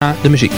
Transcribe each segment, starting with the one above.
de muziek.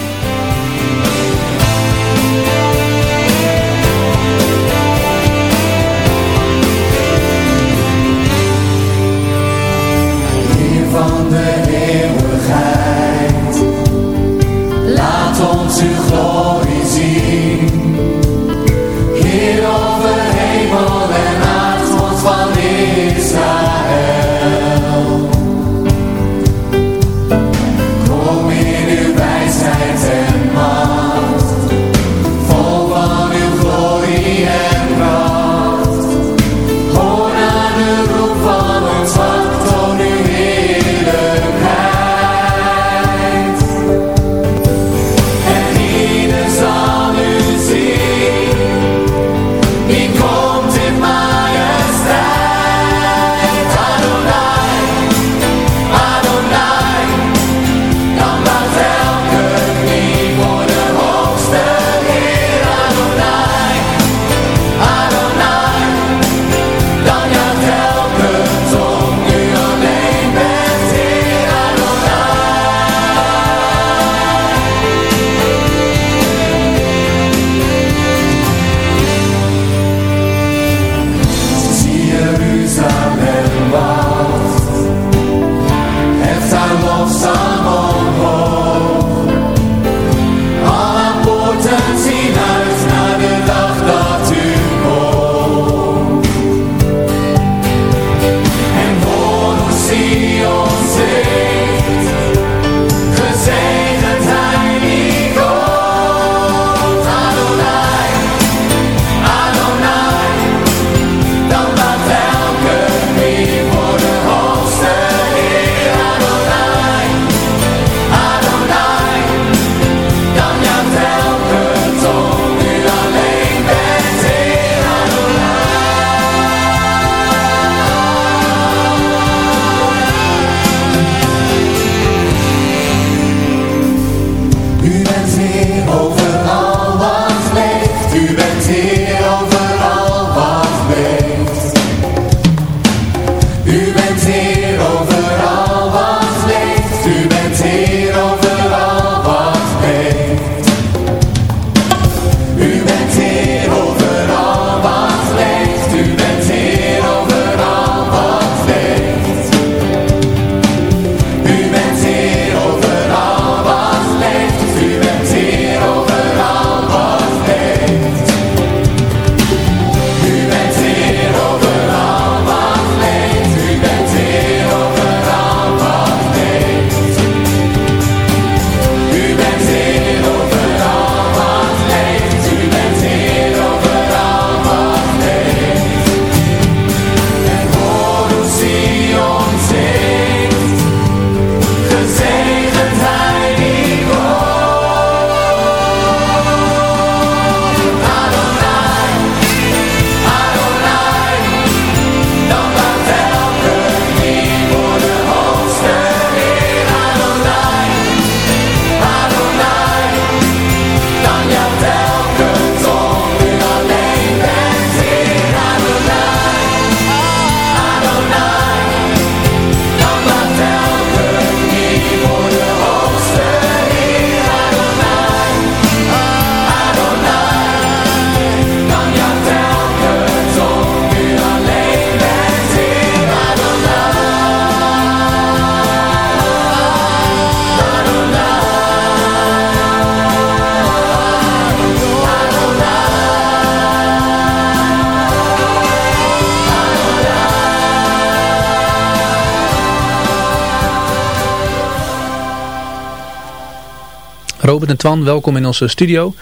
Robert en Twan, welkom in onze studio.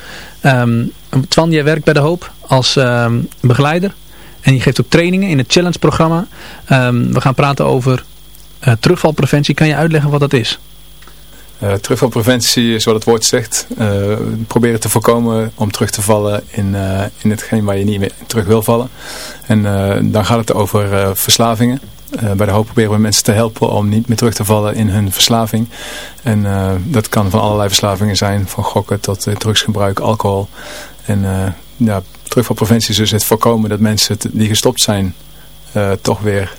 Um, Twan, jij werkt bij De Hoop als ehm, begeleider. En je geeft ook trainingen in het Challenge programma. Ehm, we gaan praten over uh, terugvalpreventie. Kan je uitleggen wat dat is? Uh, terugvalpreventie is wat het woord zegt. Uh, proberen te voorkomen om terug te vallen in, in hetgeen waar je niet meer terug wil vallen. En dan gaat het over verslavingen. Uh, bij de hoop proberen we mensen te helpen om niet meer terug te vallen in hun verslaving. En uh, dat kan van allerlei verslavingen zijn, van gokken tot uh, drugsgebruik, alcohol. En ja, terugvalpreventie is dus het voorkomen dat mensen die gestopt zijn toch weer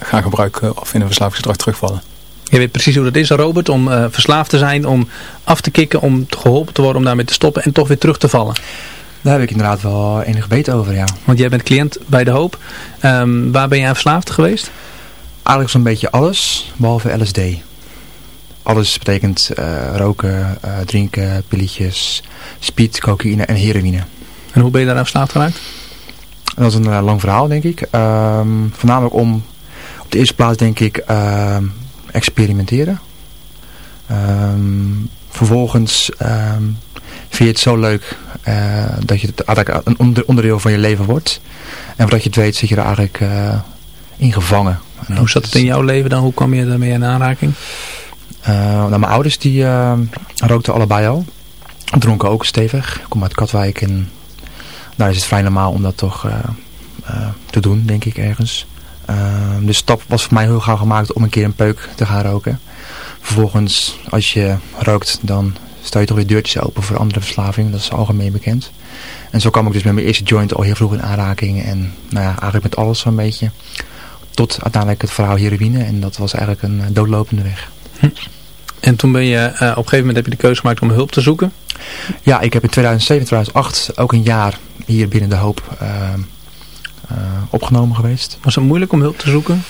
gaan gebruiken of in een verslavingsgedrag terugvallen. Je weet precies hoe dat is, Robert, om verslaafd te zijn, om af te kicken, om geholpen te worden om daarmee te stoppen en toch weer terug te vallen. Daar heb ik inderdaad wel enig weten over, ja. Want jij bent cliënt bij De Hoop. Um, waar ben jij verslaafd geweest? Eigenlijk zo'n beetje alles, behalve LSD. Alles betekent uh, roken, uh, drinken, pilletjes, speed, cocaïne en heroïne. En hoe ben je daar verslaafd geraakt? Dat is een uh, lang verhaal, denk ik. Um, voornamelijk om op de eerste plaats, denk ik, ehm, experimenteren. Um, vervolgens vind je het zo leuk dat je het eigenlijk een onderdeel van je leven wordt. En voordat je het weet zit je er eigenlijk in gevangen. hoe zat het in jouw leven dan? Hoe kwam je daarmee in aanraking? Uh, nou, mijn ouders die uh, rookten allebei al. Dronken ook stevig. Ik kom uit Katwijk en daar is het vrij normaal om dat toch uh, te doen, denk ik, ergens. de stap was voor mij heel gauw gemaakt om een keer een peuk te gaan roken. Vervolgens, als je rookt, dan stel je toch weer deurtjes open voor andere verslavingen. Dat is algemeen bekend. En zo kwam ik dus met mijn eerste joint al heel vroeg in aanraking. En nou ja, eigenlijk met alles zo'n beetje. Tot uiteindelijk het verhaal heroïne. En dat was eigenlijk een doodlopende weg. Hm. En toen ben je, uh, op een gegeven moment heb je de keuze gemaakt om hulp te zoeken? Ja, ik heb in 2007, 2008 ook een jaar hier binnen de hoop uh, uh, opgenomen geweest. Was het moeilijk om hulp te zoeken?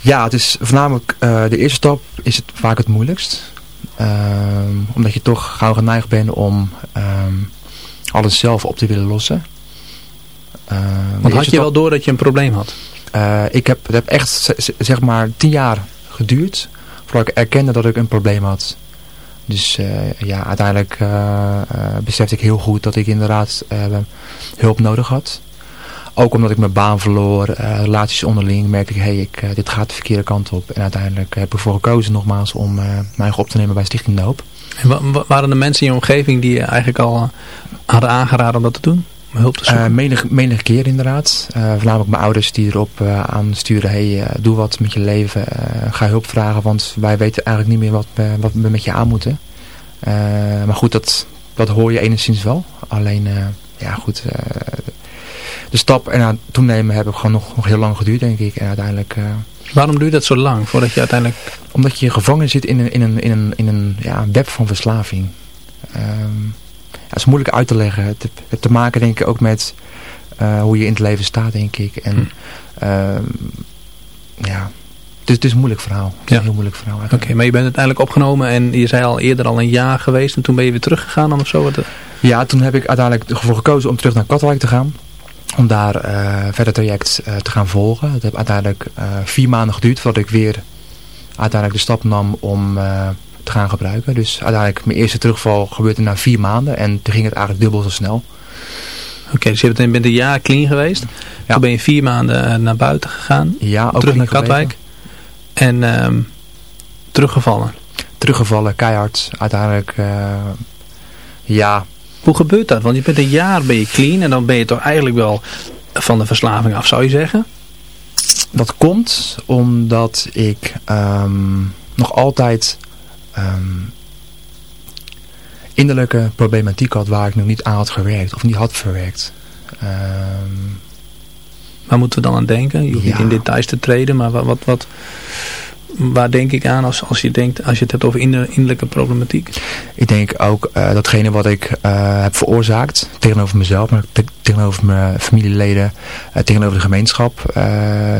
Ja, het is voornamelijk de eerste stap is het vaak het moeilijkst. Ehm, omdat je toch gauw geneigd bent om ehm, alles zelf op te willen lossen. Want had je wel door dat je een probleem had? ik heb, het heb echt zeg maar tien jaar geduurd voordat ik erkende dat ik een probleem had. Dus uh, ja, uiteindelijk uh, besefte ik heel goed dat ik inderdaad hulp nodig had. Ook omdat ik mijn baan verloor, relaties onderling, merkte ik, hey, ik, dit gaat de verkeerde kant op. En uiteindelijk heb ik ervoor gekozen nogmaals om mij op te nemen bij Stichting De Hoop. En waren er mensen in je omgeving die je eigenlijk al hadden aangeraden om dat te doen? hulp te zoeken? Uh, menig, menig keer inderdaad. Uh, voornamelijk mijn ouders die erop uh, aan sturen. Hey, doe wat met je leven. ga hulp vragen. Want wij weten eigenlijk niet meer wat, wat we met je aan moeten. maar goed, dat, dat hoor je enigszins wel. Alleen, ja goed. De stap en aan toenemen hebben gewoon nog, nog heel lang geduurd denk ik. En uiteindelijk... Waarom duurt dat zo lang voordat je uiteindelijk... Omdat je gevangen zit in een, in een, in een, in een ja, web van verslaving. Um, ja, is moeilijk uit te leggen. Het heeft te maken denk ik ook met uh, hoe je in het leven staat denk ik. En hm. uh, ja, het is, het is een moeilijk verhaal. Het is een heel moeilijk verhaal. Oké, maar je bent uiteindelijk opgenomen en je zei al eerder al een jaar geweest en toen ben je weer teruggegaan dan of zo? Wat Ja, toen heb ik uiteindelijk ervoor gekozen om terug naar Katwijk te gaan. Om daar uh, verder traject uh, te gaan volgen. Het heeft uiteindelijk vier maanden geduurd voordat ik weer uiteindelijk de stap nam om te gaan gebruiken. Dus uiteindelijk mijn eerste terugval gebeurde na vier maanden en toen ging het eigenlijk dubbel zo snel. Oké, dus je bent een jaar clean geweest. Ja. Toen ben je vier maanden eh, naar buiten gegaan. Ja, ook terug naar Katwijk. En um, teruggevallen. Teruggevallen, keihard. Uiteindelijk, ja. Hoe gebeurt dat? Want je bent een jaar ben je clean en dan ben je toch eigenlijk wel van de verslaving af, zou je zeggen? Dat komt omdat ik um, nog altijd um, innerlijke problematiek had waar ik nog niet aan had gewerkt of niet had verwerkt. Um, waar moeten we dan aan denken? Je hoeft niet in details te treden, maar wat, wat, wat, waar denk ik aan als, als, je denkt, als je het hebt over innerlijke problematiek? Ik denk ook uh, datgene wat ik uh, heb veroorzaakt tegenover mezelf, maar tegenover mijn familieleden, uh, tegenover de gemeenschap.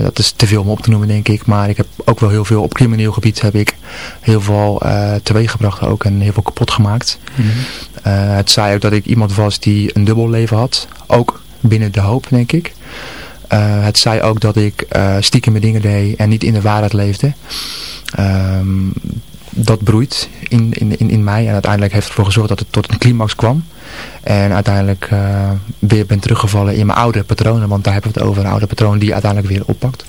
dat is te veel om op te noemen denk ik, maar ik heb ook wel heel veel op crimineel gebied heb ik heel veel teweeggebracht ook en heel veel kapot gemaakt. Mm -hmm. het zei ook dat ik iemand was die een dubbel leven had, ook binnen de hoop denk ik. Uh, het zei ook dat ik uh, stiekem mijn dingen deed en niet in de waarheid leefde. Um, dat broeit in, in, in, in mij en uiteindelijk heeft ervoor gezorgd dat het tot een climax kwam. En uiteindelijk uh, weer ben teruggevallen in mijn oude patronen, want daar hebben we het over, een oude patroon die uiteindelijk weer oppakt.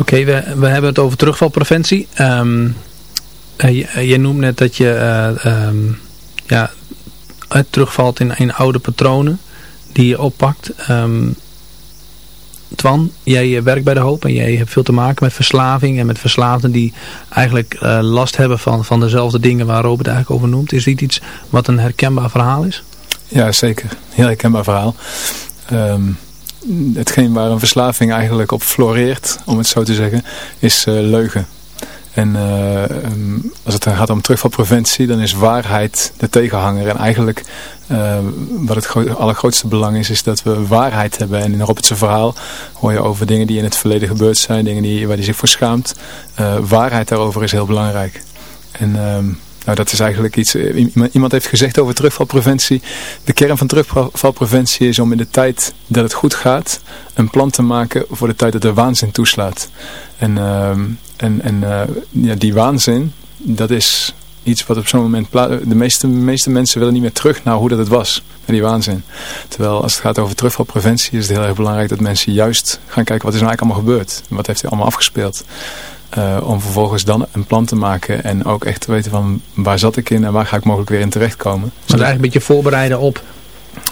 Okay, we, we hebben het over terugvalpreventie. Um, je, noemt net dat je uh, ja, terugvalt in, in oude patronen die je oppakt. Um, Twan, jij werkt bij de hoop en jij hebt veel te maken met verslaving en met verslaafden die eigenlijk last hebben van, van dezelfde dingen waar Robert eigenlijk over noemt. Is dit iets wat een herkenbaar verhaal is? Ja, zeker. Heel herkenbaar verhaal. Um, hetgeen waar een verslaving eigenlijk op floreert, om het zo te zeggen, is uh, leugen. En uh, als het gaat om terugvalpreventie, dan is waarheid de tegenhanger. En eigenlijk uh, wat het allergrootste belang is, is dat we waarheid hebben. En in Robert's verhaal hoor je over dingen die in het verleden gebeurd zijn, dingen die, waar hij zich voor schaamt. Uh, waarheid daarover is heel belangrijk. En... Nou, dat is eigenlijk iets... Eh, iemand heeft gezegd over terugvalpreventie. De kern van terugvalpreventie is om in de tijd dat het goed gaat... een plan te maken voor de tijd dat de waanzin toeslaat. En, uh, en, en uh, ja, die waanzin, dat is iets wat op zo'n moment... De meeste, meeste mensen willen niet meer terug naar hoe dat het was. Met die waanzin. Terwijl als het gaat over terugvalpreventie... is het heel erg belangrijk dat mensen juist gaan kijken... wat is nou eigenlijk allemaal gebeurd? Wat heeft er allemaal afgespeeld? Uh, om vervolgens dan een plan te maken en ook echt te weten van waar zat ik in en waar ga ik mogelijk weer in terechtkomen. Dus eigenlijk een beetje voorbereiden op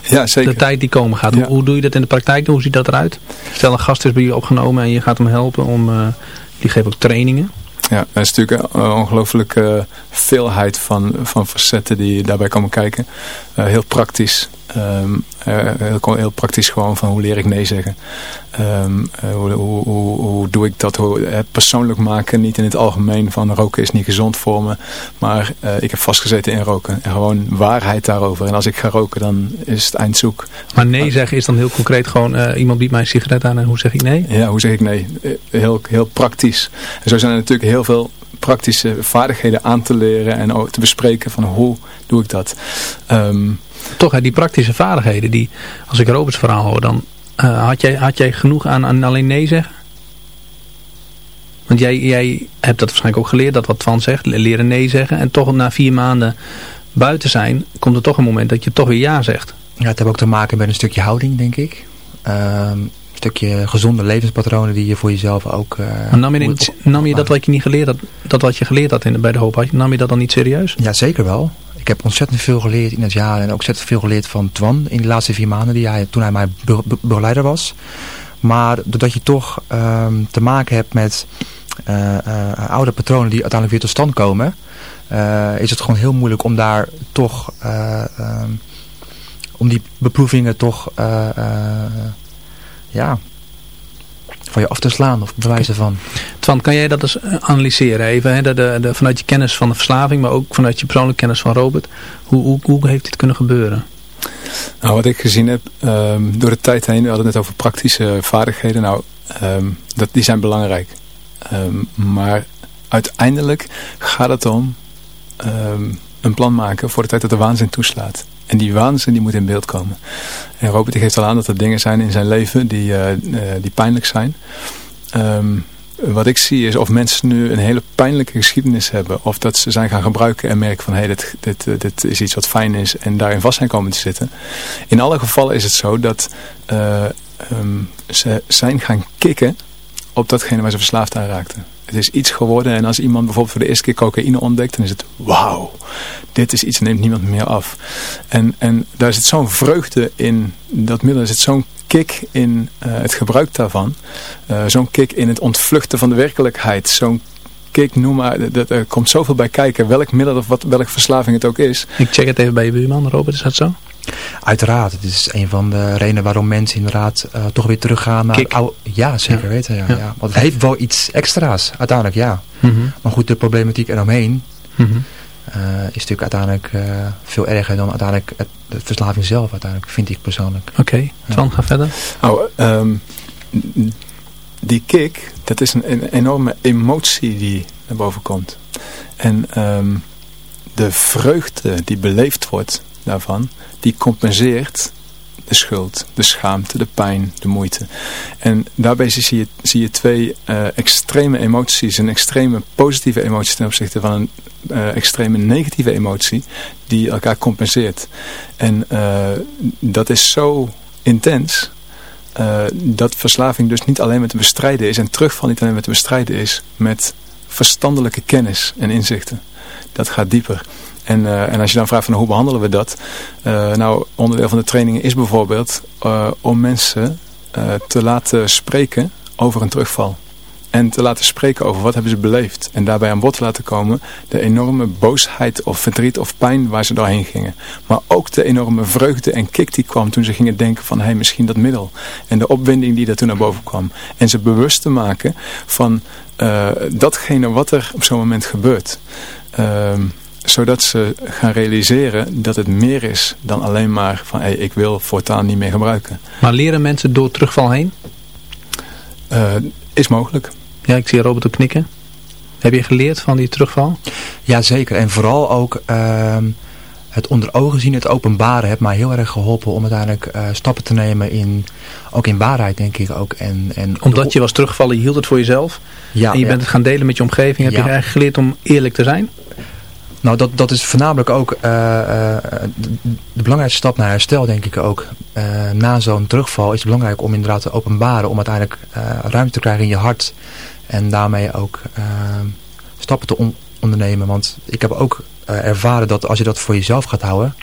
ja, zeker. de tijd die komen gaat. Hoe, hoe, doe je dat in de praktijk? Hoe ziet dat eruit? Stel een gast is bij je opgenomen en je gaat hem helpen om, uh, die geeft ook trainingen. Ja, er is natuurlijk een ongelooflijke veelheid van, van facetten die daarbij komen kijken. heel praktisch. Um, heel, heel, praktisch gewoon van hoe leer ik nee zeggen. Um, hoe, hoe, hoe, hoe, doe ik dat? Hoe, het persoonlijk maken, niet in het algemeen van roken is niet gezond voor me. Maar uh, ik heb vastgezeten in roken. En gewoon waarheid daarover. En als ik ga roken, dan is het eindzoek. Maar nee zeggen is dan heel concreet gewoon uh, iemand biedt mij een sigaret aan en hoe zeg ik nee? Ja, hoe zeg ik nee? Heel, heel praktisch. En zo zijn er natuurlijk heel veel praktische vaardigheden aan te leren en ook te bespreken van hoe doe ik dat. Um, toch hè, die praktische vaardigheden, die, als ik Roberts verhaal hoor, dan uh, had, jij, had jij genoeg aan, aan alleen nee zeggen? Want jij, jij hebt dat waarschijnlijk ook geleerd, dat wat Van zegt, leren nee zeggen. En toch na vier maanden buiten zijn, komt er toch een moment dat je toch weer ja zegt. Ja, het heeft ook te maken met een stukje houding, denk ik. Um, een stukje gezonde levenspatronen die je voor jezelf ook... Uh, maar nam je, nam je dat wat je niet geleerd had, dat wat je geleerd had in, bij de hoop, nam je dat dan niet serieus? Ja, zeker wel ik heb ontzettend veel geleerd in het jaar en ook ontzettend veel geleerd van Twan in de laatste vier maanden die hij, toen hij mijn begeleider was. Maar doordat je toch um, te maken hebt met uh, uh, oude patronen die uiteindelijk weer tot stand komen, is het gewoon heel moeilijk om daar toch, um, om die beproevingen toch, ja, van je af te slaan of bewijzen van. Twan, kan jij dat eens eh, analyseren even, hè? De, de, de, vanuit je kennis van de verslaving, maar ook vanuit je persoonlijke kennis van Robert. Hoe, hoe, hoe heeft dit kunnen gebeuren? Nou, wat ik gezien heb, um, door de tijd heen, we hadden het net over praktische vaardigheden. Nou, um, dat, die zijn belangrijk. Um, maar uiteindelijk gaat het om een plan maken voor de tijd dat de waanzin toeslaat. En die waanzin die moet in beeld komen. En Robert geeft al aan dat er dingen zijn in zijn leven die, uh, die pijnlijk zijn. Um, wat ik zie is of mensen nu een hele pijnlijke geschiedenis hebben. Of dat ze zijn gaan gebruiken en merken van hey, dit, dit, eh, dit is iets wat fijn is. En daarin vast zijn komen te zitten. In alle gevallen is het zo dat um, ze zijn gaan kicken op datgene waar ze verslaafd aan raakten. Het is iets geworden en als iemand bijvoorbeeld voor de eerste keer cocaïne ontdekt, dan is het wauw, dit is iets, neemt niemand meer af. En, en daar zit zo'n vreugde in dat middel, er zit zo'n kick in uh, het gebruik daarvan. Uh, zo'n kick in het ontvluchten van de werkelijkheid. Zo'n kick, noem maar, dat, er komt zoveel bij kijken, welk middel of wat, welke verslaving het ook is. Ik check het even bij je buurman, Robert, is dat zo? Uiteraard, het is een van de redenen waarom mensen inderdaad uh, toch weer teruggaan naar oude... Ja, zeker weten. Ja, ja. ja, Want het heeft wel iets extra's, uiteindelijk ja. Mm -hmm. Maar goed, de problematiek eromheen mm -hmm. uh, is natuurlijk uiteindelijk uh, veel erger dan uiteindelijk het, de verslaving zelf, uiteindelijk, vind ik persoonlijk. Oké, okay. Twan, ga verder. Oh, um, die kick, dat is een, een, enorme emotie die naar boven komt. En um, de vreugde die beleefd wordt daarvan, die compenseert de schuld, de schaamte, de pijn, de moeite. En daarbij zie je, zie je twee uh, extreme emoties, een extreme positieve emotie ten opzichte van een uh, extreme negatieve emotie, die elkaar compenseert. En uh, dat is zo intens, dat verslaving dus niet alleen met te bestrijden is en terugval niet alleen met te bestrijden is met verstandelijke kennis en inzichten. Dat gaat dieper. En, uh, en als je dan vraagt van hoe behandelen we dat? Uh, nou, onderdeel van de training is bijvoorbeeld uh, om mensen te laten spreken over een terugval. En te laten spreken over wat hebben ze beleefd. En daarbij aan bod te laten komen de enorme boosheid of verdriet of pijn waar ze doorheen gingen. Maar ook de enorme vreugde en kick die kwam toen ze gingen denken van hé, hey, misschien dat middel. En de opwinding die daar toen naar boven kwam. En ze bewust te maken van datgene wat er op zo'n moment gebeurt. Uh, zodat ze gaan realiseren dat het meer is dan alleen maar van hey, ik wil voortaan niet meer gebruiken. Maar leren mensen door terugval heen? Uh, is mogelijk. Ja, ik zie Robert ook knikken. Heb je geleerd van die terugval? Ja, zeker. En vooral ook uh, het onder ogen zien, het openbaren heeft mij heel erg geholpen om uiteindelijk uh, stappen te nemen in, ook in waarheid denk ik ook. En, en Omdat je was teruggevallen, je hield het voor jezelf. Ja, en je ja. bent het gaan delen met je omgeving. Heb ja. je eigenlijk geleerd om eerlijk te zijn? Nou, dat, dat is voornamelijk ook uh, uh, de, de, belangrijkste stap naar herstel, denk ik ook. Uh, na zo'n terugval is het belangrijk om inderdaad te openbaren, om uiteindelijk ruimte te krijgen in je hart. En daarmee ook stappen te on ondernemen. Want ik heb ook ervaren dat als je dat voor jezelf gaat houden,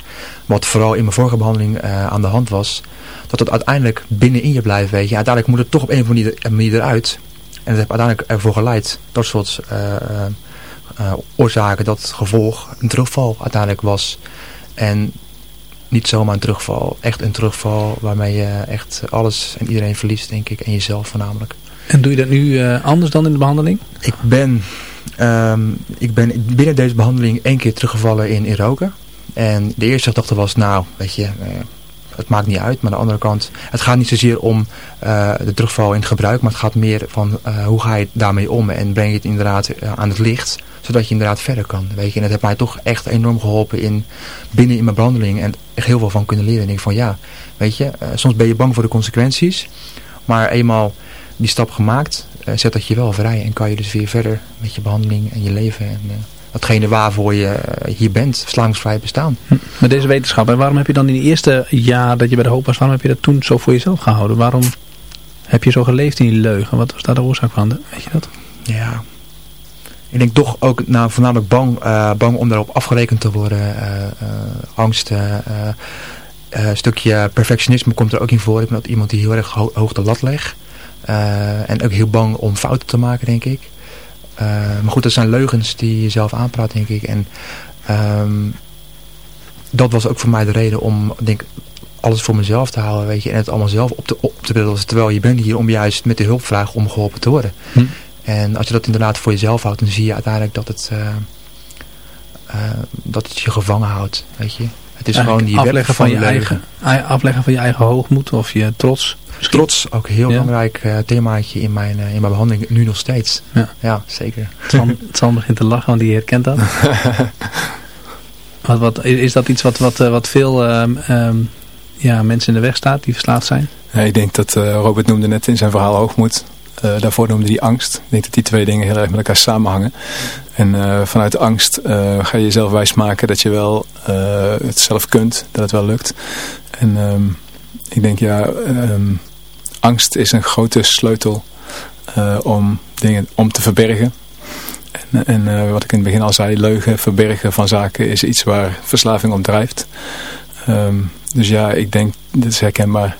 wat vooral in mijn vorige behandeling aan de hand was, dat het uiteindelijk binnenin je blijft, weet je. Uiteindelijk moet het toch op een of andere manier eruit. En dat heeft uiteindelijk ervoor geleid, dat soort oorzaken, dat het gevolg een terugval uiteindelijk was. En niet zomaar een terugval, echt een terugval waarmee je echt alles en iedereen verliest, denk ik. En jezelf voornamelijk. En doe je dat nu anders dan in de behandeling? Ik ben, um, ik ben binnen deze behandeling één keer teruggevallen in, in roken. En de eerste gedachte was, nou, weet je, het maakt niet uit. Maar aan de andere kant, het gaat niet zozeer om uh, de terugval in het gebruik. Maar het gaat meer van uh, hoe ga je daarmee om. En breng je het inderdaad uh, aan het licht. Zodat je inderdaad verder kan. Weet je. En dat heeft mij toch echt enorm geholpen in, binnen in mijn behandeling. En echt heel veel van kunnen leren. En ik denk van ja, weet je. soms ben je bang voor de consequenties. Maar eenmaal die stap gemaakt, zet dat je wel vrij. En kan je dus weer verder met je behandeling en je leven. En, datgene waarvoor je eh, hier bent, verslavingsvrij bestaan. Hm. Met deze wetenschap, en waarom heb je dan in het eerste jaar dat je bij de hoop was, waarom heb je dat toen zo voor jezelf gehouden? Waarom heb je zo geleefd in die leugen? Wat was daar de oorzaak van? Weet je dat? Ja, ik denk toch ook nou, voornamelijk bang, uh, bang om daarop afgerekend te worden. Uh, angst, een stukje perfectionisme komt er ook in voor. Ik ben iemand die heel erg hoog de lat legt. en ook heel bang om fouten te maken, denk ik. Eh, maar goed, dat zijn leugens die je zelf aanpraat, denk ik. En um, dat was ook voor mij de reden om, denk alles voor mezelf te houden, weet je. En het allemaal zelf op te, op te. Terwijl je bent hier om juist met de hulp vragen om geholpen te worden. Hm. En als je dat inderdaad voor jezelf houdt, dan zie je uiteindelijk dat het, uh, uh, dat het je gevangen houdt, weet je. Het is gewoon die afleggen van, van, je eigen, afleggen van je eigen hoogmoed of je trots. Trots, ook een heel belangrijk uh, themaatje in mijn, uh, in mijn behandeling, nu nog steeds. Ja, ja zeker. San, begint te lachen, want die herkent dat. wat, wat, is dat iets wat, wat, eh, wat veel um, ja, mensen in de weg staat die verslaafd zijn? Ja, ik denk dat Robert noemde net in zijn verhaal hoogmoed. Daarvoor noemde hij angst. Ik denk dat die twee dingen heel erg met elkaar samenhangen. En vanuit angst ga je jezelf wijsmaken dat je wel het zelf kunt, dat het wel lukt. En um, ik denk ja, um, angst is een grote sleutel uh, om dingen om te verbergen. En, en uh, wat ik in het begin al zei, leugen, verbergen van zaken is iets waar verslaving om drijft. Um, dus ja, ik denk, dat is herkenbaar.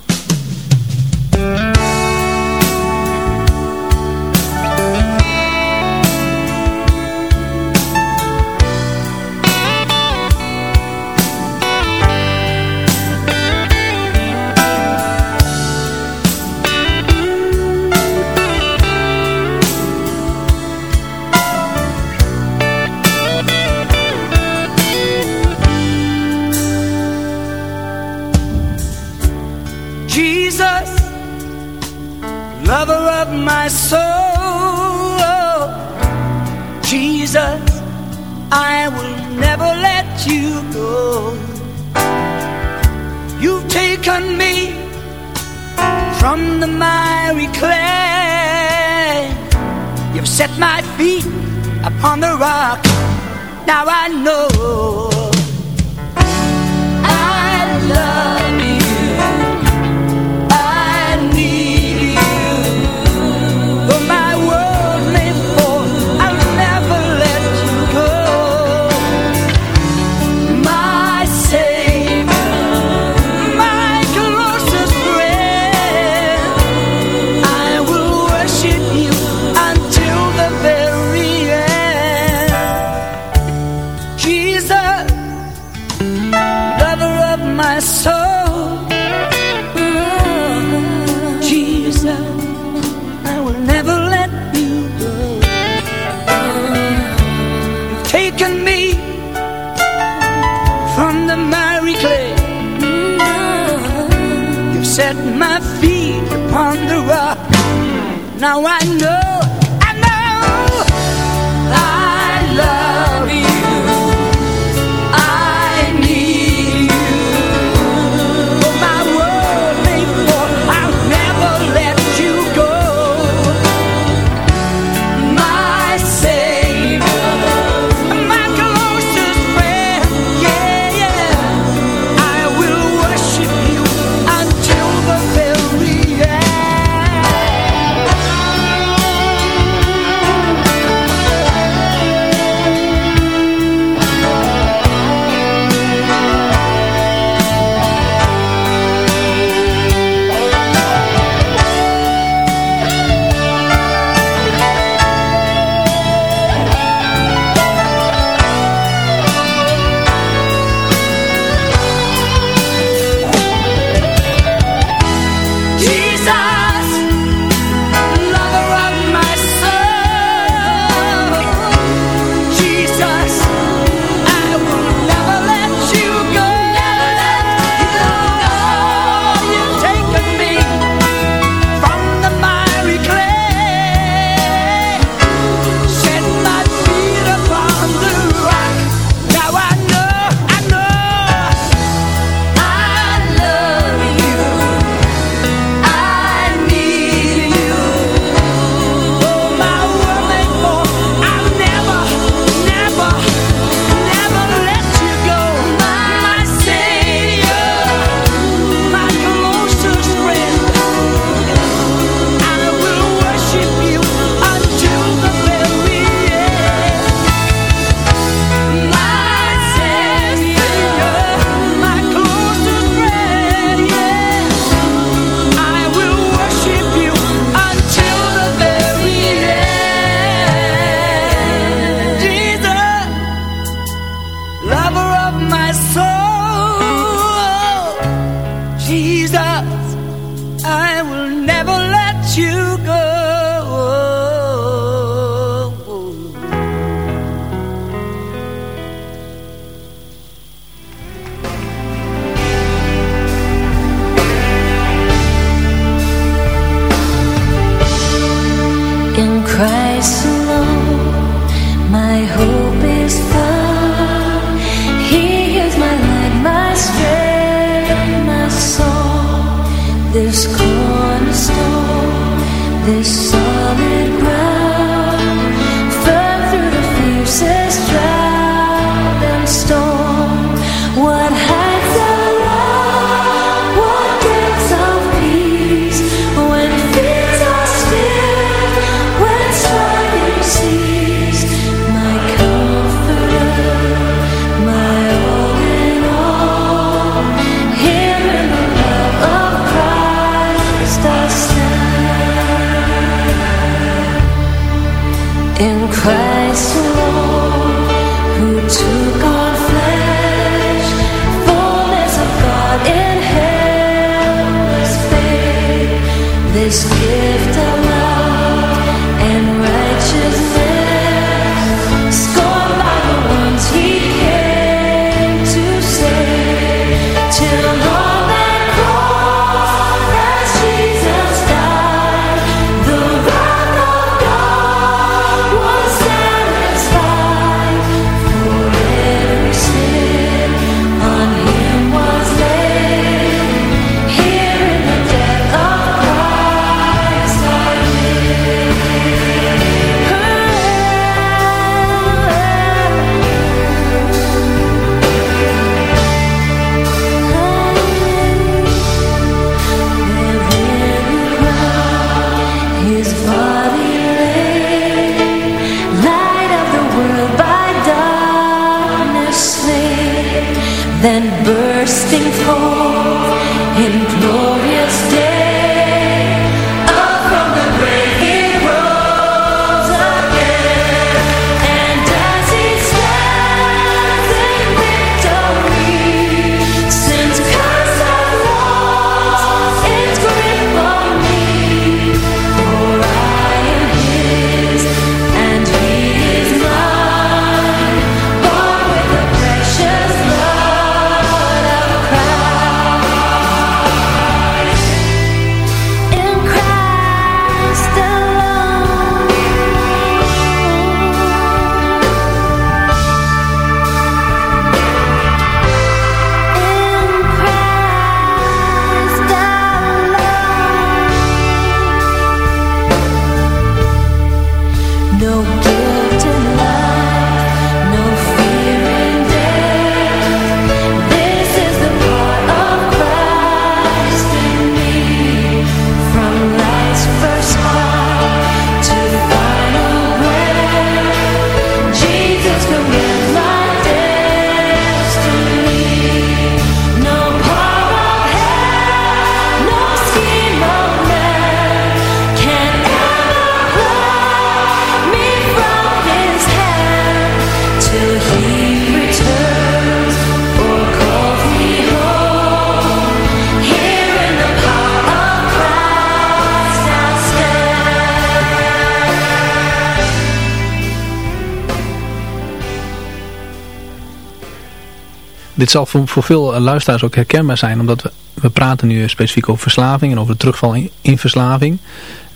Dit zal voor, veel eh, luisteraars ook herkenbaar zijn, omdat we, we praten nu specifiek over verslaving en over de terugval in, verslaving.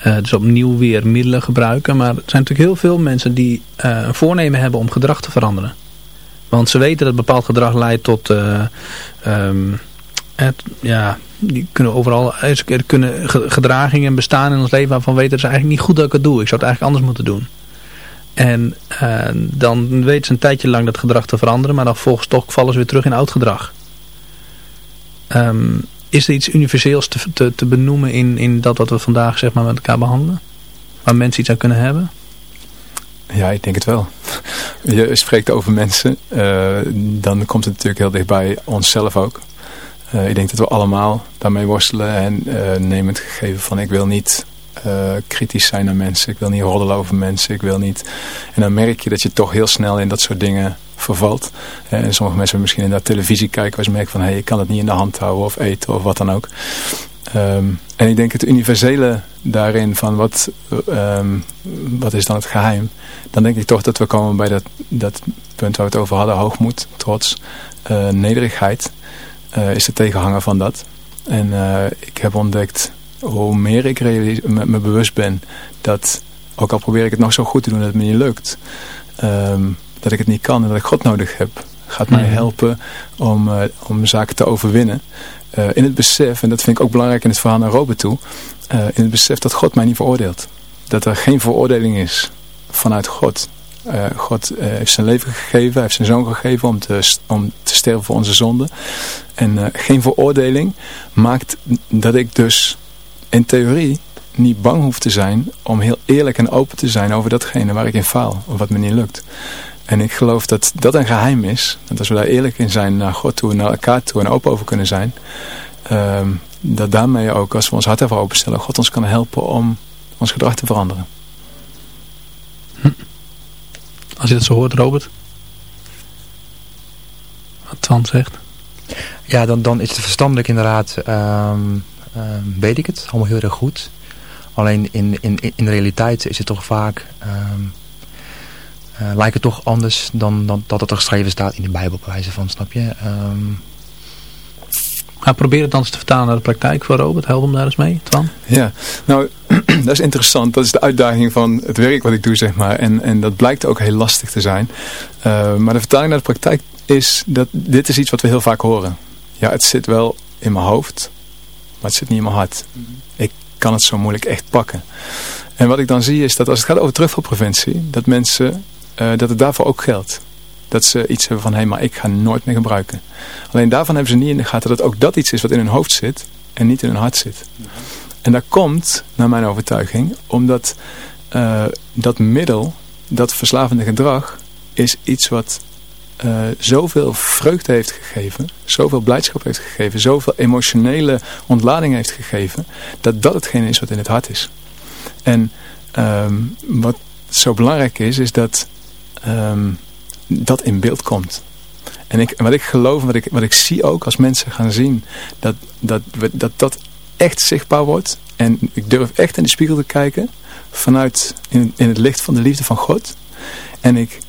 Uh, dus opnieuw weer middelen gebruiken. Maar er zijn natuurlijk heel veel mensen die uh, een voornemen hebben om gedrag te veranderen. Want ze weten dat bepaald gedrag leidt tot... Um, het, ja, die kunnen overal... Er kunnen gedragingen bestaan in ons leven waarvan weten ze eigenlijk niet goed dat ik het doe. Ik zou het eigenlijk anders moeten doen. En uh, dan weten ze een tijdje lang dat gedrag te veranderen, maar dan volgens toch vallen ze weer terug in oud gedrag. Um, is er iets universeels te, te, benoemen in, in dat wat we vandaag zeg maar, met elkaar behandelen? Waar mensen iets aan kunnen hebben? Ja, ik denk het wel. Je spreekt over mensen, uh, dan komt het natuurlijk heel dichtbij onszelf ook. Uh, ik denk dat we allemaal daarmee worstelen en neem het gegeven van ik wil niet uh, kritisch zijn naar mensen. Ik wil niet roddelen over mensen. Ik wil niet... En dan merk je dat je toch heel snel in dat soort dingen vervalt. Eh, en sommige mensen misschien in dat televisie kijken waar ze merken van... hé, hey, ik kan het niet in de hand houden of eten of wat dan ook. Um, en ik denk het universele daarin van wat, um, wat is dan het geheim. Dan denk ik toch dat we komen bij dat, dat punt waar we het over hadden. Hoogmoed, trots, uh, nederigheid uh, is de tegenhanger van dat. En ik heb ontdekt hoe meer ik me, me, bewust ben dat, ook al probeer ik het nog zo goed te doen dat het me niet lukt, ehm, dat ik het niet kan en dat ik God nodig heb, gaat mij mhm. helpen om, uh, om zaken te overwinnen. Uh, in het besef, en dat vind ik ook belangrijk in het verhaal naar Robert toe, uh, in het besef dat God mij niet veroordeelt. Dat er geen veroordeling is vanuit God. Uh, God uh, heeft zijn leven gegeven, hij heeft zijn zoon gegeven om te, om te sterven voor onze zonden. En uh, geen veroordeling maakt dat ik dus in theorie niet bang hoeft te zijn om heel eerlijk en open te zijn over datgene waar ik in faal of wat me niet lukt. En ik geloof dat dat een geheim is. Dat als we daar eerlijk in zijn naar God toe, naar elkaar toe en open over kunnen zijn. Um, dat daarmee ook, als we ons hart even openstellen, God ons kan helpen om ons gedrag te veranderen. Hm. als je dat zo hoort, Robert? Wat Twan zegt. Ja, dan, dan is het verstandelijk inderdaad, ehm, ehm, weet ik het, allemaal heel erg goed. Alleen in, in, in de realiteit is het toch vaak, um, lijkt het toch anders dan, dan dat het er geschreven staat in de Bijbel, bij wijze van, snap je? Maar probeer het dan eens te vertalen naar de praktijk voor Robert. Help hem daar eens mee, Twan. Ja, nou, dat is interessant. Dat is de uitdaging van het werk wat ik doe, zeg maar. En, en dat blijkt ook heel lastig te zijn. Uh, maar de vertaling naar de praktijk is dat dit is iets wat we heel vaak horen. Ja, het zit wel in mijn hoofd, maar het zit niet in mijn hart. Ik kan het zo moeilijk echt pakken. En wat ik dan zie is dat als het gaat over terugvalpreventie, dat mensen, uh, dat het daarvoor ook geldt. Dat ze iets hebben van, hé, hey, maar ik ga nooit meer gebruiken. Alleen daarvan hebben ze niet in de gaten dat ook dat iets is wat in hun hoofd zit en niet in hun hart zit. En dat komt, naar mijn overtuiging, omdat uh, dat middel, dat verslavende gedrag, is iets wat uh, zoveel vreugde heeft gegeven, zoveel blijdschap heeft gegeven, zoveel emotionele ontlading heeft gegeven, dat dat hetgene is wat in het hart is. En um, wat zo belangrijk is, is dat um, dat in beeld komt. En ik, wat ik geloof, wat ik, wat ik zie ook als mensen gaan zien, dat dat, dat dat echt zichtbaar wordt. En ik durf echt in de spiegel te kijken, vanuit in, in het licht van de liefde van God. En ik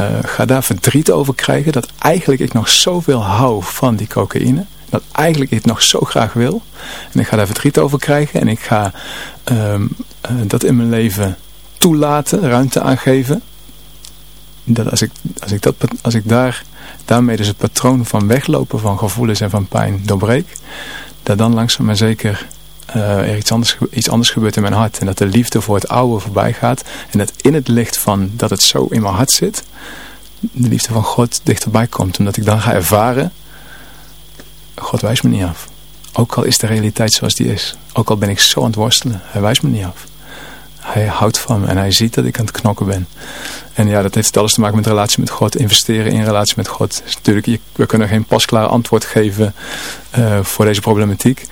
uh, ga daar verdriet over krijgen, dat eigenlijk ik nog zoveel hou van die cocaïne. Dat eigenlijk ik het nog zo graag wil. En ik ga daar verdriet over krijgen en ik ga um, uh, dat in mijn leven toelaten, ruimte aangeven dat als ik, als ik, dat, als ik daar, daarmee dus het patroon van weglopen van gevoelens en van pijn doorbreek, dat dan langzaam maar zeker er iets anders, iets anders gebeurt in mijn hart. En dat de liefde voor het oude voorbij gaat. En dat in het licht van dat het zo in mijn hart zit, de liefde van God dichterbij komt. Omdat ik dan ga ervaren, God wijst me niet af. Ook al is de realiteit zoals die is. Ook al ben ik zo aan het worstelen, hij wijst me niet af. Hij houdt van me en hij ziet dat ik aan het knokken ben. En ja, dat heeft alles te maken met relatie met God. Investeren in relatie met God. Dus natuurlijk, we kunnen geen pasklaar antwoord geven uh, voor deze problematiek.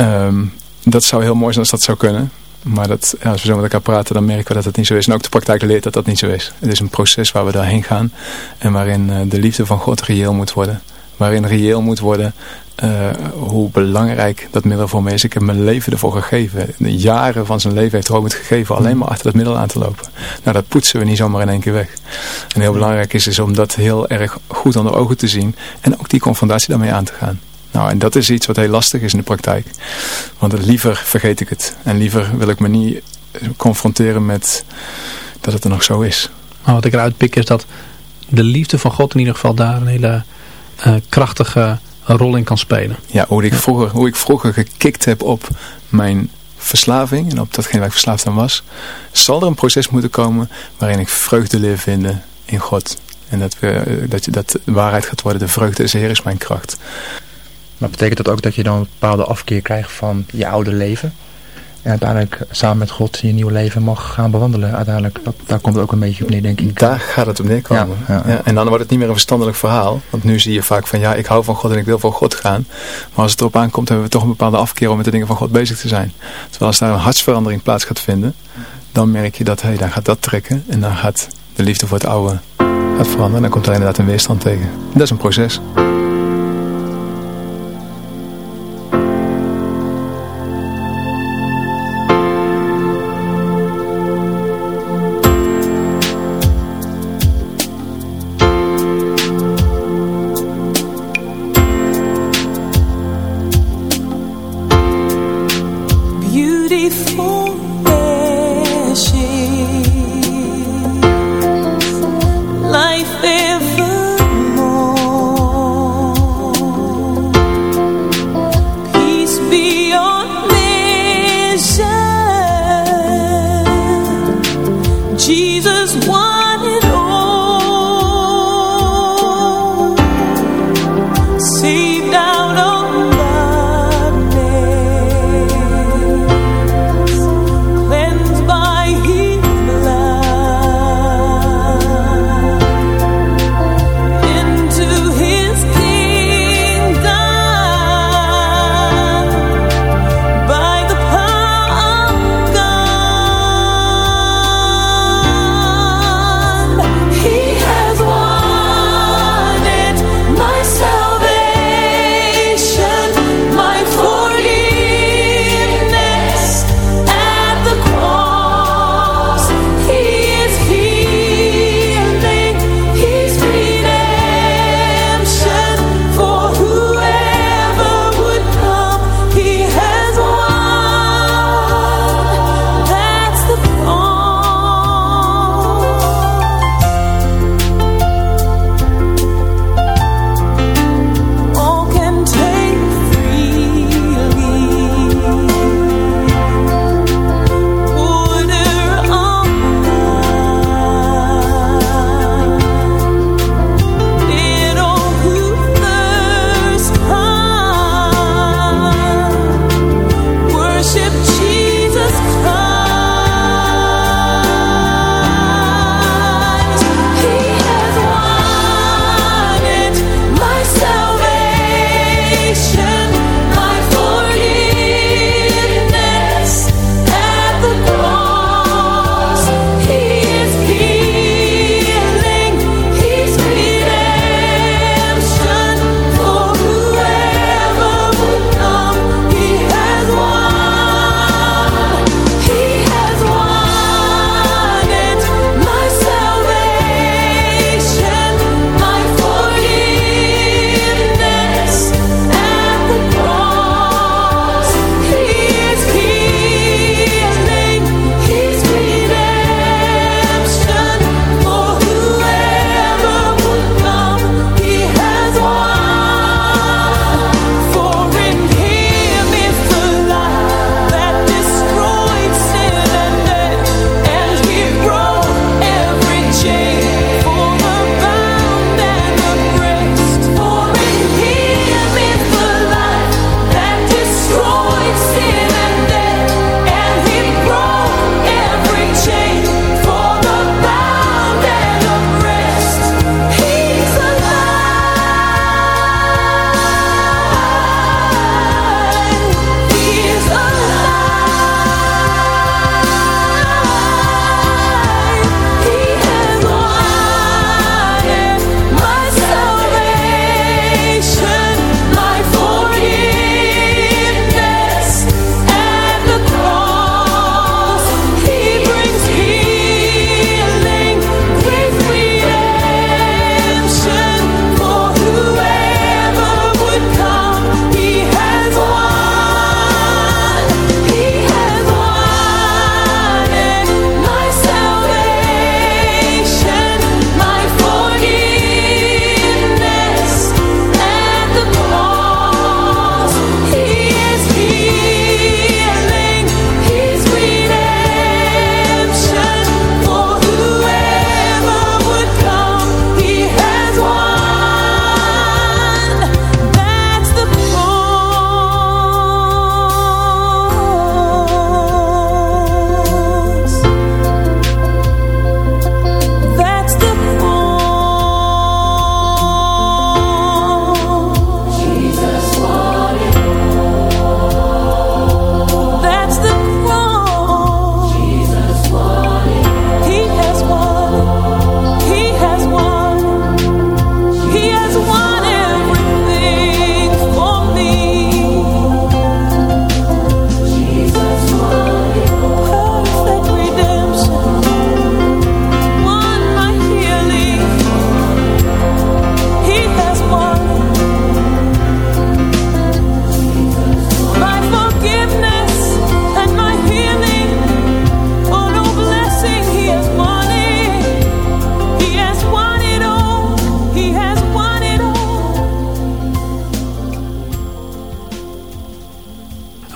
Um, dat zou heel mooi zijn als dat zou kunnen. Maar dat, ja, als we zo met elkaar praten, dan merken we dat het niet zo is. En ook de praktijk leert dat dat niet zo is. Het is een proces waar we daarheen gaan. En waarin uh, de liefde van God reëel moet worden. Waarin reëel moet worden uh, hoe belangrijk dat middel voor me is. Ik heb mijn leven ervoor gegeven. De jaren van zijn leven heeft Robert gegeven alleen maar achter dat middel aan te lopen. Nou, dat poetsen we niet zomaar in één keer weg. En heel belangrijk is, is om dat heel erg goed onder ogen te zien. En ook die confrontatie daarmee aan te gaan. Nou, en dat is iets wat heel lastig is in de praktijk. Want liever vergeet ik het. En liever wil ik me niet confronteren met dat het er nog zo is. Maar wat ik eruit pik is dat de liefde van God in ieder geval daar een hele uh, krachtige rol in kan spelen. Ja, hoe ik vroeger, hoe ik vroeger gekikt heb op mijn verslaving en op datgene waar ik verslaafd aan was, zal er een proces moeten komen waarin ik vreugde leer vinden in God. En dat, we, dat, je, dat waarheid gaat worden, de vreugde is Heer is mijn kracht. Maar betekent dat ook dat je dan een bepaalde afkeer krijgt van je oude leven? en uiteindelijk samen met God je nieuwe leven mag gaan bewandelen. Uiteindelijk, dat, daar komt het ook een beetje op neer, denk ik. Daar gaat het op neerkomen. Ja, ja. en dan wordt het niet meer een verstandelijk verhaal. Want nu zie je vaak van, ja, ik hou van God en ik wil voor God gaan. Maar als het erop aankomt, hebben we toch een bepaalde afkeer om met de dingen van God bezig te zijn. Terwijl als daar een hartsverandering plaats gaat vinden, dan merk je dat, hé, hey, dan gaat dat trekken. En dan gaat de liefde voor het oude gaat veranderen. En dan komt er inderdaad een weerstand tegen. Dat is een proces.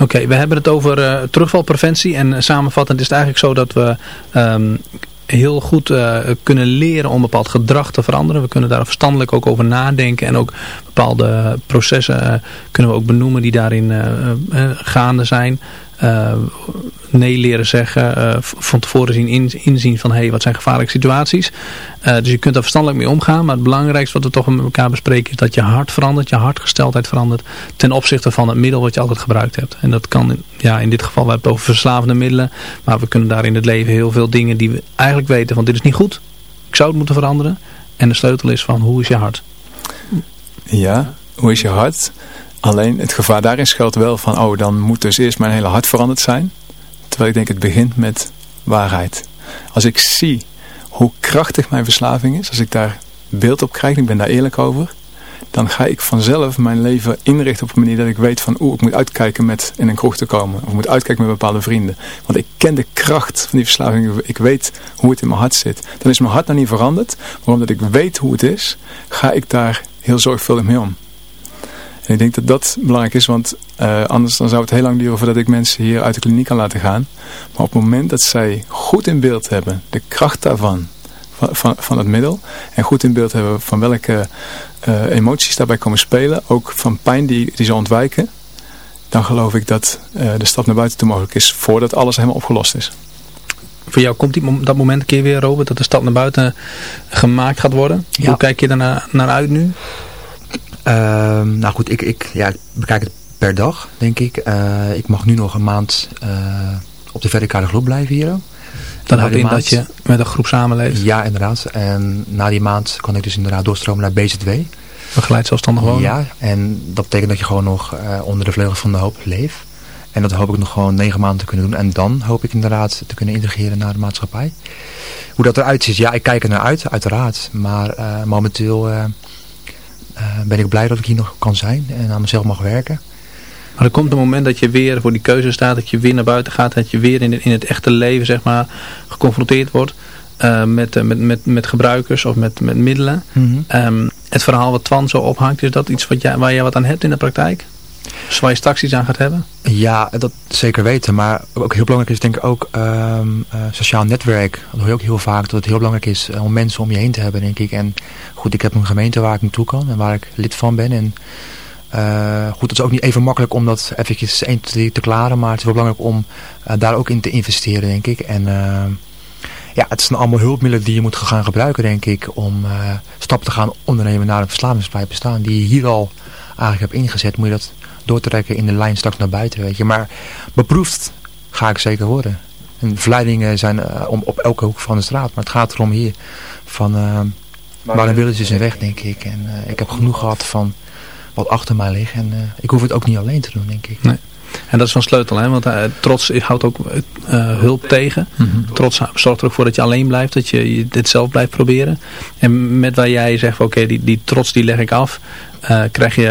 Oké, we hebben het over uh, terugvalpreventie en samenvattend is het eigenlijk zo dat we ehm, heel goed uh, kunnen leren om bepaald gedrag te veranderen. We kunnen daar verstandelijk ook over nadenken en ook bepaalde processen kunnen we ook benoemen die daarin gaande zijn. Nee leren zeggen, van tevoren zien in, inzien van hey, wat zijn gevaarlijke situaties. dus je kunt daar verstandelijk mee omgaan, maar het belangrijkste wat we toch met elkaar bespreken is dat je hart verandert, je hartgesteldheid verandert ten opzichte van het middel wat je altijd gebruikt hebt. En dat kan, ja in dit geval, we hebben het over verslavende middelen, maar we kunnen daar in het leven heel veel dingen die we eigenlijk weten van dit is niet goed, ik zou het moeten veranderen. En de sleutel is van hoe is je hart? Ja, hoe is je hart? Alleen het gevaar daarin schuilt wel van, oh dan moet dus eerst mijn hele hart veranderd zijn. Terwijl ik denk het begint met waarheid. Als ik zie hoe krachtig mijn verslaving is, als ik daar beeld op krijg, ik ben daar eerlijk over, dan ga ik vanzelf mijn leven inrichten op een manier dat ik weet van oeh, ik moet uitkijken met in een kroeg te komen. Of ik moet uitkijken met bepaalde vrienden. Want ik ken de kracht van die verslaving. Ik weet hoe het in mijn hart zit. Dan is mijn hart nog niet veranderd. Maar omdat ik weet hoe het is, ga ik daar heel zorgvuldig mee om. En ik denk dat dat belangrijk is, want uh, anders dan zou het heel lang duren voordat ik mensen hier uit de kliniek kan laten gaan. Maar op het moment dat zij goed in beeld hebben, de kracht daarvan, van, van, van het middel, en goed in beeld hebben van welke uh, emoties daarbij komen spelen, ook van pijn die, die ze ontwijken, dan geloof ik dat uh, de stap naar buiten toe mogelijk is voordat alles helemaal opgelost is. Voor jou komt die, dat moment een keer weer, Robert, dat de stap naar buiten gemaakt gaat worden. Hoe kijk je daar naar, naar uit nu? Uh, nou goed, ik, ik, ja, ik bekijk het per dag, denk ik. Uh, ik mag nu nog een maand uh, op de verticale groep blijven hier. Dat houdt in maand, dat je met een groep samenleeft? Ja, inderdaad. En na die maand kan ik dus inderdaad doorstromen naar BZW. Begeleid zelfstandig wonen? Ja, en dat betekent dat je gewoon nog uh, onder de vleugels van de hoop leeft. En dat hoop ik nog gewoon negen maanden te kunnen doen. En dan hoop ik inderdaad te kunnen integreren naar de maatschappij. Hoe dat eruit ziet, ja, ik kijk er naar uit, uiteraard. Maar uh, momenteel uh, ben ik blij dat ik hier nog kan zijn en aan mezelf mag werken. Maar er komt een moment dat je weer voor die keuze staat, dat je weer naar buiten gaat, dat je weer in, het, in het echte leven zeg maar, geconfronteerd wordt uh, met, uh, met, met, met gebruikers of met, met middelen. Mm -hmm. um, het verhaal wat Twan zo ophangt, is dat iets wat jij, waar jij wat aan hebt in de praktijk? Waar je straks iets aan gaat hebben? Ja, dat zeker weten. Maar ook heel belangrijk is denk ik ook um, uh, sociaal netwerk. Dat hoor je ook heel vaak. Dat het heel belangrijk is om mensen om je heen te hebben, denk ik. En goed, ik heb een gemeente waar ik naartoe kan en waar ik lid van ben. En uh, goed, het is ook niet even makkelijk om dat eventjes 1, 2, te klaren. Maar het is wel belangrijk om daar ook in te investeren, denk ik. En ja, het zijn allemaal hulpmiddelen die je moet gaan gebruiken, denk ik. Om stappen te gaan ondernemen naar een verslavingsvrij bestaan. Die je hier al eigenlijk hebt ingezet. Moet je dat doortrekken in de lijn straks naar buiten, weet je. Maar beproefd ga ik zeker worden. En verleidingen zijn om, op elke hoek van de straat. Maar het gaat erom hier van... waar een willetje is een weg, denk ik. En ik heb genoeg gehad van wat achter mij ligt. En uh, ik hoef het ook niet alleen te doen, denk ik. Nee. En dat is van sleutel, hè? want uh, trots houdt ook uh, hulp tegen. Mm -hmm. Trots zorgt er ook voor dat je alleen blijft, dat je, je dit zelf blijft proberen. En met waar jij zegt, oké, okay, die, die trots die leg ik af, krijg je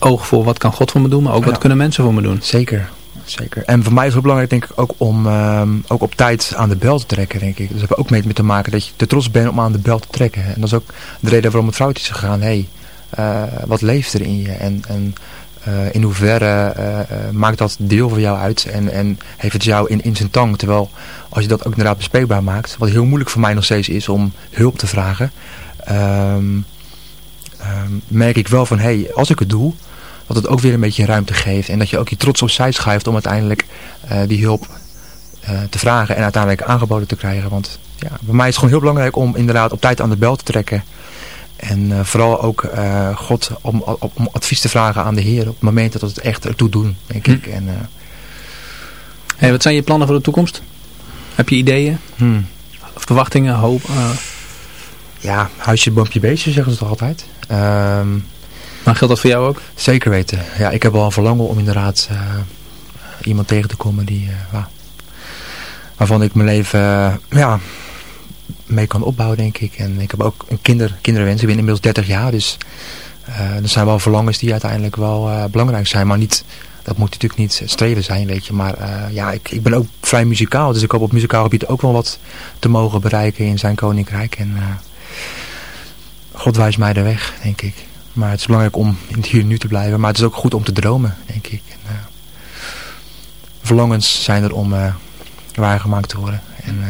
oog voor wat kan God voor me doen, maar ook wat kunnen mensen voor me doen. Zeker, zeker. En voor mij is het ook belangrijk, denk ik, ook om um, ook op tijd aan de bel te trekken, denk ik. Dus dat heeft ook mee te maken dat je te trots bent om aan de bel te trekken. En dat is ook de reden waarom het fout is gegaan. Hey, uh, wat leeft er in je en, en uh, in hoeverre uh, maakt dat deel van jou uit en, en heeft het jou in, in zijn tang. Terwijl als je dat ook inderdaad bespreekbaar maakt, wat heel moeilijk voor mij nog steeds is om hulp te vragen, um, um, merk ik wel van hé, hey, als ik het doe, dat het ook weer een beetje ruimte geeft en dat je ook je trots opzij schuift om uiteindelijk die hulp te vragen en uiteindelijk aangeboden te krijgen. Want ja, bij mij is het gewoon heel belangrijk om inderdaad op tijd aan de bel te trekken. En uh, vooral ook God om, om, om, advies te vragen aan de Heer op het moment dat we het echt ertoe doen, denk hm. ik. En, hey, wat zijn je plannen voor de toekomst? Heb je ideeën? Hm. Verwachtingen, hoop? Ja, huisje, boompje, beestje zeggen ze toch altijd. Um, maar geldt dat voor jou ook? Zeker weten. Ja, ik heb wel een verlangen om inderdaad iemand tegen te komen die, waarvan ik mijn leven ja, mee kan opbouwen, denk ik. En ik heb ook een kinder, kinderwens. Ik ben inmiddels 30 jaar, dus er zijn wel verlangens die uiteindelijk wel belangrijk zijn. Maar niet, dat moet natuurlijk niet streven zijn, weet je. Maar ja, ik, ik ben ook vrij muzikaal. Dus ik hoop op muzikaal gebied ook wel wat te mogen bereiken in zijn koninkrijk. En God wijst mij de weg, denk ik. Maar het is belangrijk om in het hier nu te blijven. Maar het is ook goed om te dromen, denk ik. En, verlangens zijn er om waargemaakt te worden. En,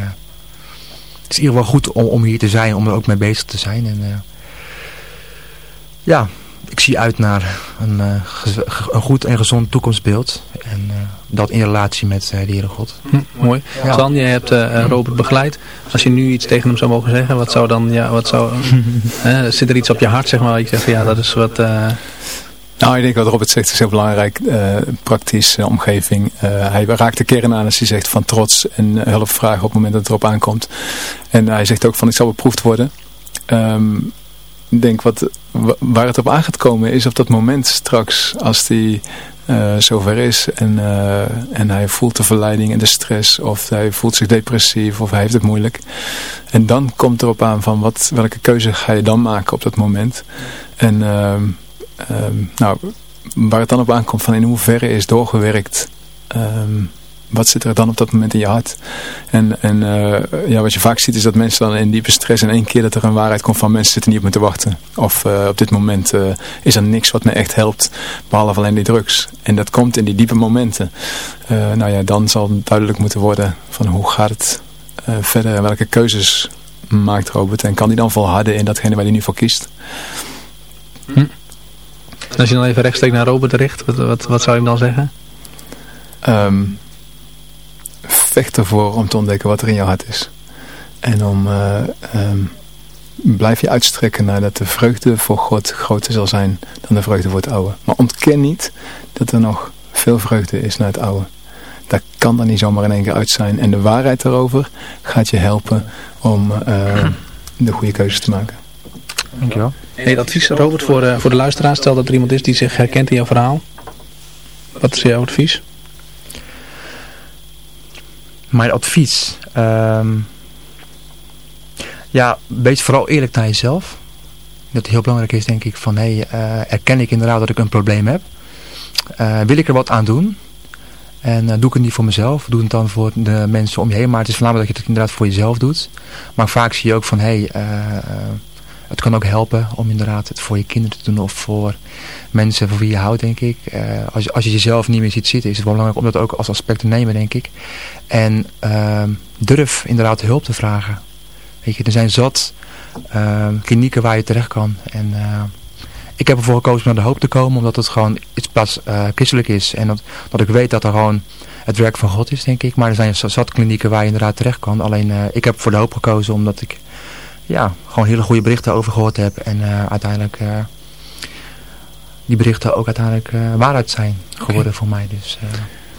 het is in ieder geval goed om, om hier te zijn, om er ook mee bezig te zijn. En, ja, ik zie uit naar een, een goed en gezond toekomstbeeld. En dat in relatie met de Heere God. Hm, mooi. Ja. Stan, jij hebt Robert begeleid. Als je nu iets tegen hem zou mogen zeggen, wat zou dan, ja, wat zou, zit er iets op je hart, zeg maar, je zegt, ja, dat is wat... Nou, ik denk wat Robert zegt is heel belangrijk. Uh, praktische omgeving. Uh, hij raakt de kern aan als hij zegt van trots en hulp vragen op het moment dat het erop aankomt. En hij zegt ook van ik zal beproefd worden. Um, ik denk wat, waar het op aan gaat komen is op dat moment straks als hij uh, zover is en, uh, en hij voelt de verleiding en de stress of hij voelt zich depressief of hij heeft het moeilijk. En dan komt erop aan van wat, welke keuze ga je dan maken op dat moment. En... Uh, um, nou, waar het dan op aankomt van in hoeverre is doorgewerkt... Um, wat zit er dan op dat moment in je hart? En, en uh, ja, wat je vaak ziet is dat mensen dan in diepe stress... in één keer dat er een waarheid komt van mensen zitten niet op me te wachten. Of uh, op dit moment uh, is er niks wat me echt helpt, behalve alleen die drugs. En dat komt in die diepe momenten. nou ja, dan zal duidelijk moeten worden van hoe gaat het verder... welke keuzes maakt Robert en kan hij dan volharden in datgene waar hij nu voor kiest. Hm. Als je dan even rechtstreeks naar Robert richt, wat, wat, wat zou je hem dan zeggen? Um, vecht ervoor om te ontdekken wat er in jouw hart is. En om, uh, um, blijf je uitstrekken naar dat de vreugde voor God groter zal zijn dan de vreugde voor het oude. Maar ontken niet dat er nog veel vreugde is naar het oude. Dat kan er niet zomaar in één keer uit zijn. En de waarheid daarover gaat je helpen om uh, de goede keuzes te maken. Dankjewel. Hey, advies Robert voor, uh, voor de luisteraar. Stel dat er iemand is die zich herkent in jouw verhaal. Wat is jouw advies? Mijn advies? Um, ja, wees vooral eerlijk naar jezelf. Dat heel belangrijk is denk ik van, hé, hey, uh, erken ik inderdaad dat ik een probleem heb? Uh, wil ik er wat aan doen? En uh, doe ik het niet voor mezelf, doe het dan voor de mensen om je heen. Maar het is voornamelijk dat je het inderdaad voor jezelf doet. Maar vaak zie je ook van, hé, hey, het kan ook helpen om inderdaad het voor je kinderen te doen of voor mensen voor wie je houdt, denk ik. Uh, als, je, als je jezelf niet meer ziet zitten, is het wel belangrijk om dat ook als aspect te nemen, denk ik. En uh, durf inderdaad hulp te vragen. Weet je, er zijn zat uh, klinieken waar je terecht kan. En eh, ik heb ervoor gekozen om naar de hoop te komen, omdat het gewoon iets pas uh, christelijk is. En dat, dat ik weet dat er gewoon het werk van God is, denk ik. Maar er zijn zat klinieken waar je inderdaad terecht kan. Alleen ik heb voor de hoop gekozen, omdat ik ja, gewoon hele goede berichten over gehoord heb. En uh, uiteindelijk uh, die berichten ook uiteindelijk uh, waarheid zijn geworden voor mij. Dus,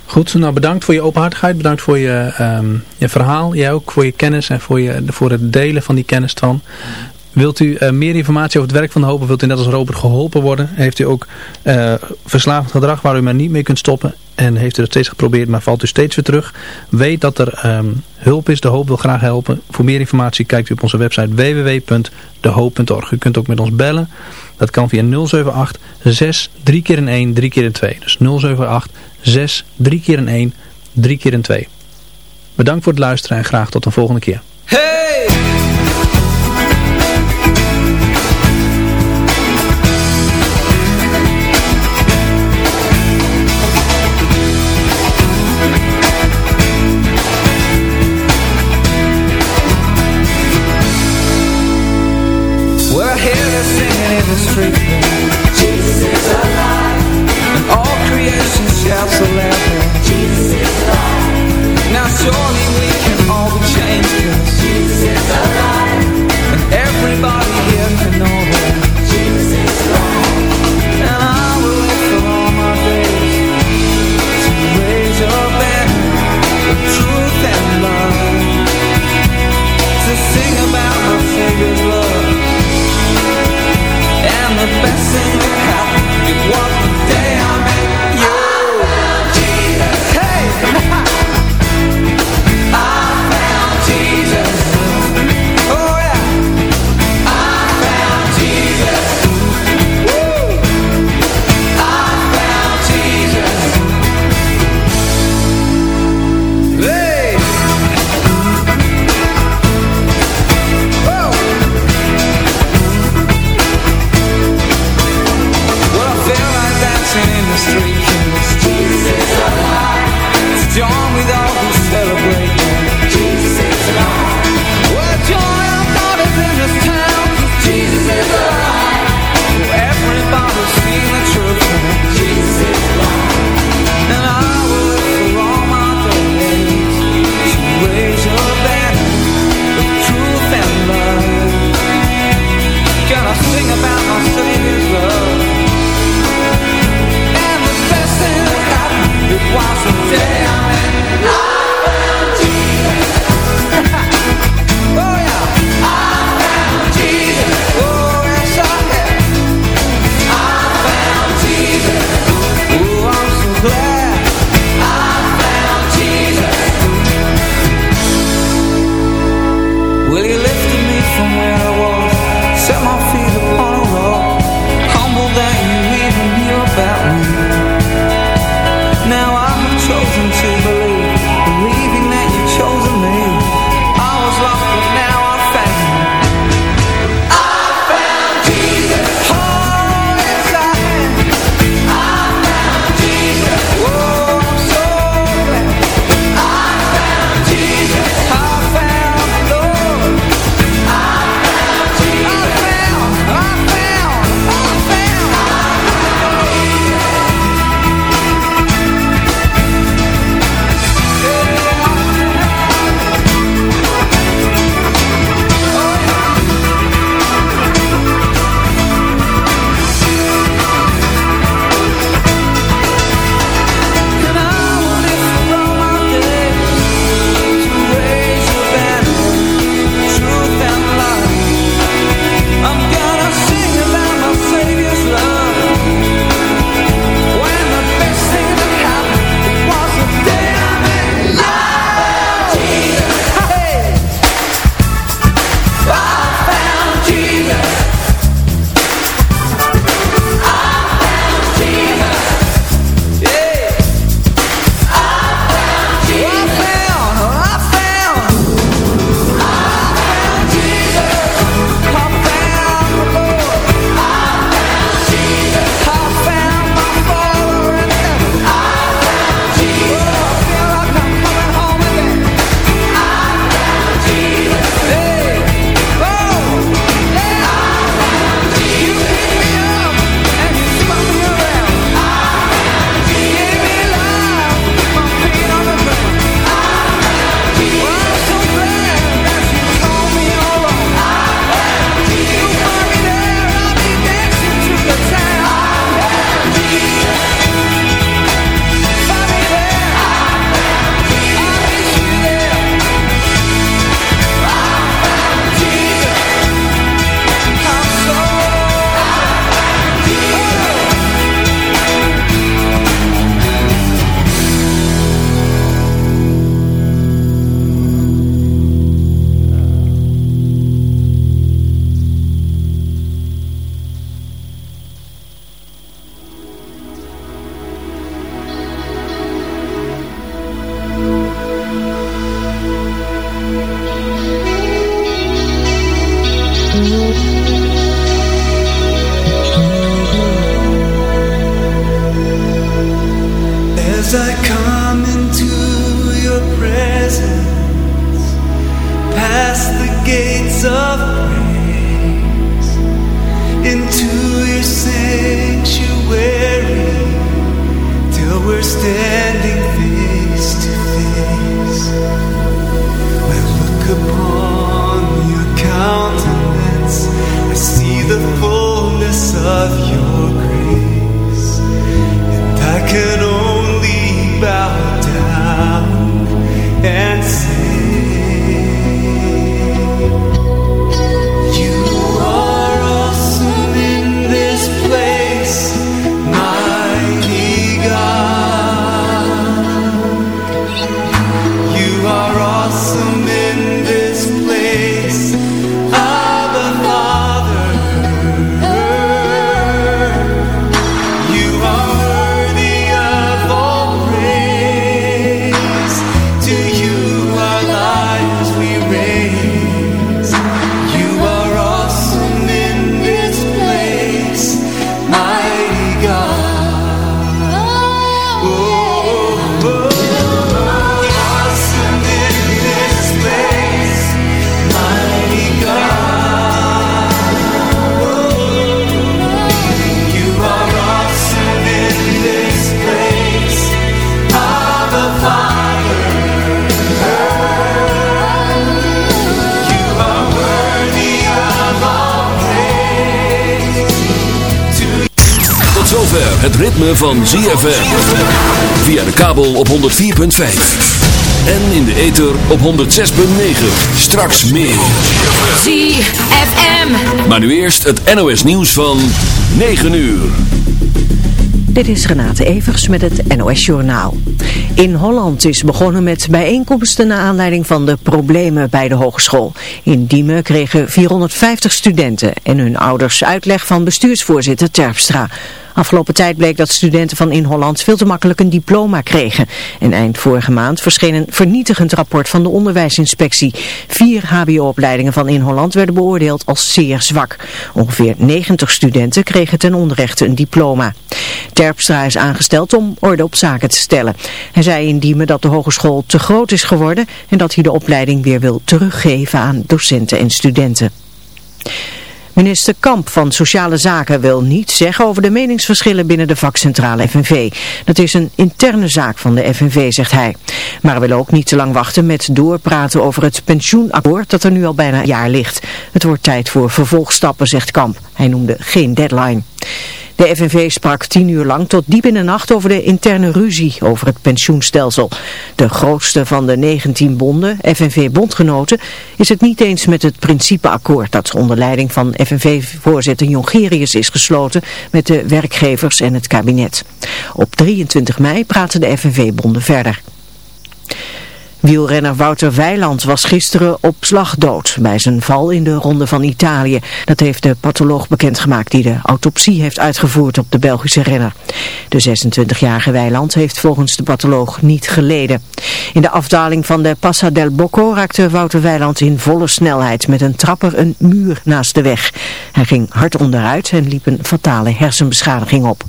Goed, nou bedankt voor je openhartigheid. Bedankt voor je, um, je verhaal. Jij ook voor je kennis en voor, je, voor het delen van die kennis dan. Wilt u uh, meer informatie over het werk van de Hoop? Wilt u net als Robert geholpen worden? Heeft u ook uh, gedrag waar u maar niet mee kunt stoppen? En heeft u dat steeds geprobeerd, maar valt u steeds weer terug? Weet dat er um, hulp is. De Hoop wil graag helpen. Voor meer informatie kijkt u op onze website www.dehoop.org. U kunt ook met ons bellen. Dat kan via 078 6 3 keer in 1 3 keer in 2. Dus 078 6 3 keer in 1 3 keer in 2. Bedankt voor het luisteren en graag tot een volgende keer. Hey! Het ritme van ZFM. Via de kabel op 104.5. En in de ether op 106.9. Straks meer. ZFM. Maar nu eerst het NOS nieuws van 9 uur. Dit is Renate Evers met het NOS Journaal. In Holland is begonnen met bijeenkomsten naar aanleiding van de problemen bij de hogeschool. In Diemen kregen 450 studenten en hun ouders uitleg van bestuursvoorzitter Terpstra. Afgelopen tijd bleek dat studenten van in Holland veel te makkelijk een diploma kregen. En eind vorige maand verscheen een vernietigend rapport van de onderwijsinspectie. Vier hbo-opleidingen van in Holland werden beoordeeld als zeer zwak. Ongeveer 90 studenten kregen ten onrechte een diploma. Terpstra is aangesteld om orde op zaken te stellen. Hij zei in Diemen dat de hogeschool te groot is geworden en dat hij de opleiding weer wil teruggeven aan docenten en studenten. Minister Kamp van Sociale Zaken wil niets zeggen over de meningsverschillen binnen de vakcentrale FNV. Dat is een interne zaak van de FNV, zegt hij. Maar wil ook niet te lang wachten met doorpraten over het pensioenakkoord dat er nu al bijna een jaar ligt. Het wordt tijd voor vervolgstappen, zegt Kamp. Hij noemde geen deadline. De FNV sprak tien uur lang tot diep in de nacht over de interne ruzie over het pensioenstelsel. De grootste van de 19 bonden, FNV-bondgenoten, is het niet eens met het principeakkoord dat onder leiding van FNV-voorzitter Jongerius is gesloten met de werkgevers en het kabinet. Op 23 mei praten de FNV-bonden verder. Wielrenner Wouter Weiland was gisteren op slag dood bij zijn val in de Ronde van Italië. Dat heeft de patholoog bekendgemaakt die de autopsie heeft uitgevoerd op de Belgische renner. De 26-jarige Weiland heeft volgens de patholoog niet geleden. In de afdaling van de Passa del Bocco raakte Wouter Weiland in volle snelheid met een trapper een muur naast de weg. Hij ging hard onderuit en liep een fatale hersenbeschadiging op.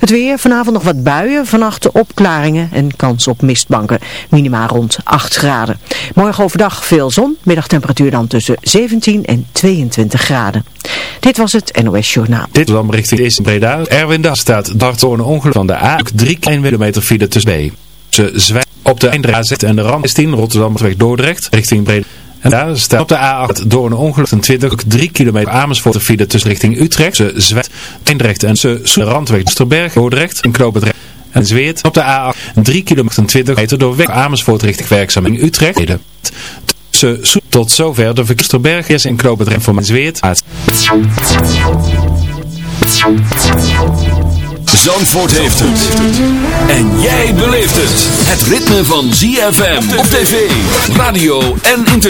Het weer, vanavond nog wat buien, vannacht opklaringen en kans op mistbanken. Minima rond 8 graden. Morgen overdag veel zon, middagtemperatuur dan tussen 17 en 22 graden. Dit was het NOS Journaal. Dit dan richting is Breda. Erwin daar staat een ongeluk van de A. 3 kilometer file tussen B. Ze zwijgen op de Eindra en de Ram 16 Rotterdam weg Dordrecht richting Breda. En daar staat op de A8 door een ongeluk een 20, 3 kilometer Amersfoort de file tussen richting Utrecht, ze Zwet, Eindrecht en ze Randweg, Sterberg, Dordrecht en Knoopendrecht. En Zweert op de A8 3 kilometer 20 meter door weg Amersfoort richting werkzaam in Utrecht. Tussen tot zover de verkeersterberg is in Knoopendrecht voor mijn Zweert. Zandvoort heeft het. En jij beleeft het. Het ritme van ZFM op tv, radio en internet.